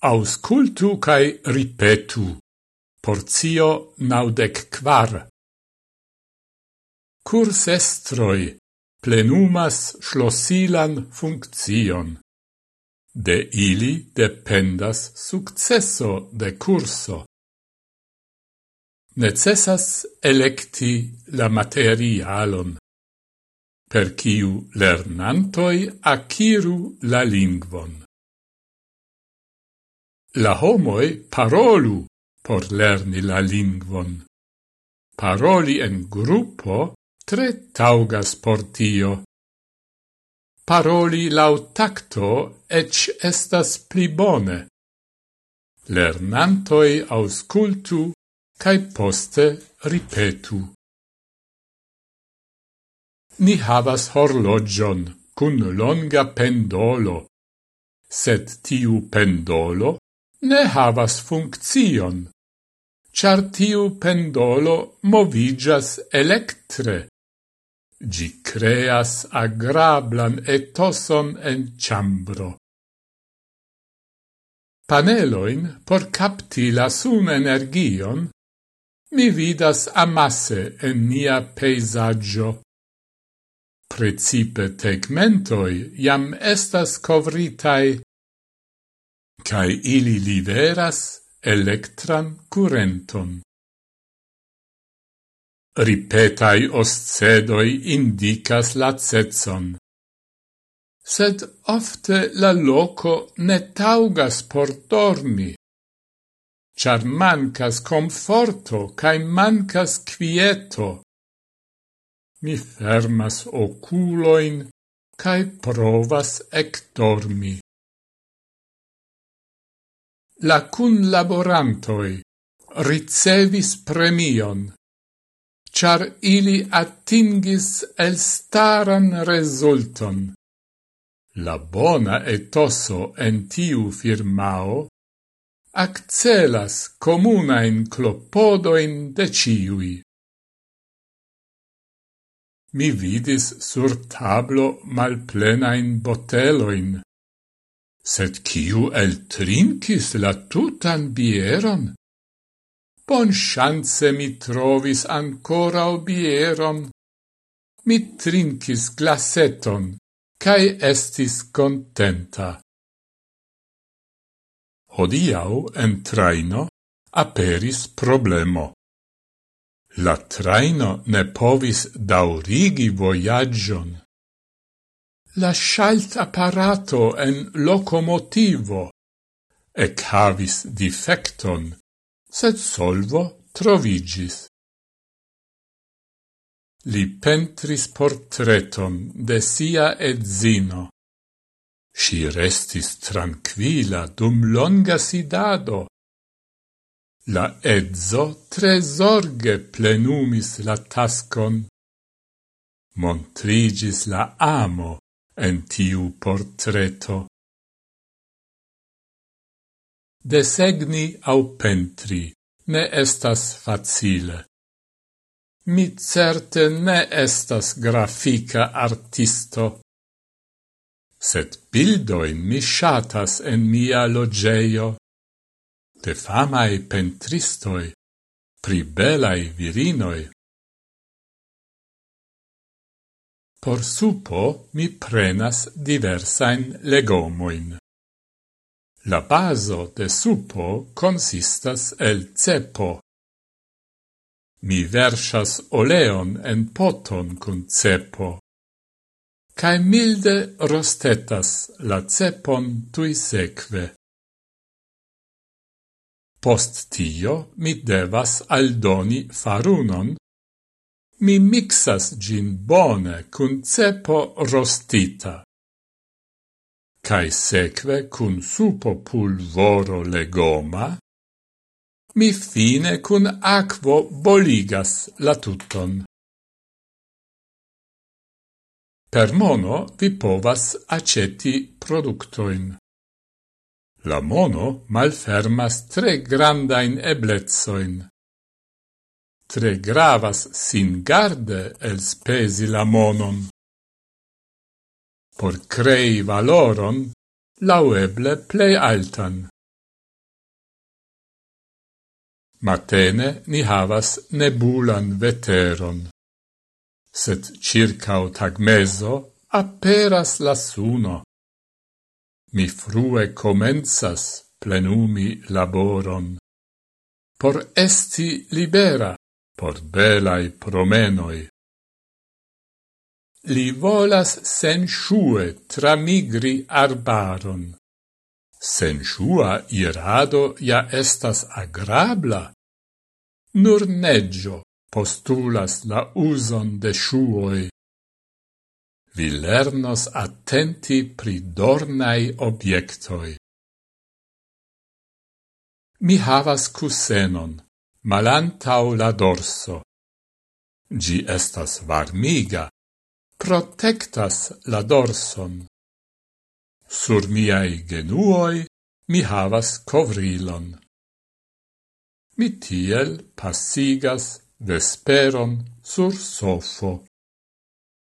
Auscultu cae ripetu. Porzio naudec quar. Cursestroi plenumas schlossilan funccion. De ili dependas successo de curso. Necessas electi la materialon, per ciu lernantoi aciru la lingvon la homoi parolu por lerni la lingvon. Paroli en gruppo tre taugas por tio. Paroli lau tacto ec estas pli bone. Lernantoi auscultu cae poste ripetu. Ni havas horlogion cun longa pendolo, sed tiu pendolo ne havas funkcion, char tiu pendolo movigas electre. Gi creas agrablan etoson en chambro. Paneloin por capti la sun energion mi vidas amasse en nia peisaggio. Precipe tegmentoi jam estas covritai cae ili liveras electran curenton. Ripetai oscedoi indicas lacetson. Sed ofte la loco ne taugas por dormi, char mancas conforto cae mancas quieto. Mi fermas oculoin cae provas ectormi la cun laborantoi ricevis premion, char ili attingis el staran resulton. La bona etoso en tiu firmao accelas comunain clopodoin de ciui. Mi vidis sur tablo malplenain boteloin, sed kiu el trinkis la tutan bieron? Bon chance mi trovis ancorau bieron. Mi trinkis glaseton, cae estis contenta. Hodiau en traino aperis problemo. La traino ne povis daurigi voyagion la schalt apparato en locomotivo ec havis defecton, sed solvo trovigis. Li pentris portreton de sia edzino. Si restis tranquila dum longa sidado. La ezzo tresorge plenumis la tascon. Montrigis la amo en tiu portreto. Desegni au pentri ne estas facile. Mi certe ne estas grafica artisto. Sed bildoin mi shatas en mia logeio. De famae pentristoi, pri belai virinoi, Por supo mi prenas diversain legomoin. La baso de supo consistas el cepo. Mi versas oleon en poton cun cepo. Cae milde rostetas la cepon tui seque. Post tio mi devas aldoni farunon mi mixas gin bone cun cepo rostita. Cai seque cun supo pulvoro legoma, mi fine cun aquo boligas la tutton. Per mono vi povas aceti productoin. La mono malfermas tre grandain eblezoin tre gravas sin garde el spesi la monon. Por crei valoron, laueble plei altan. Matene ni havas nebulan veteron, sed circau tagmeso aperas la suno. Mi frue comenzas plenumi laboron, por esti libera por belai promenoi. Li volas senshue tramigri arbaron. Senshua irado ja estas agrabla. Nur neggio postulas la uson de shuoi. Vi lernos attenti pri dornai obiectoi. Mi havas cusenon malantau la dorso. Gi estas varmiga, protectas la dorson. Sur miai genuoi mi havas covrilon. Mi tiel passigas vesperon sur sofo.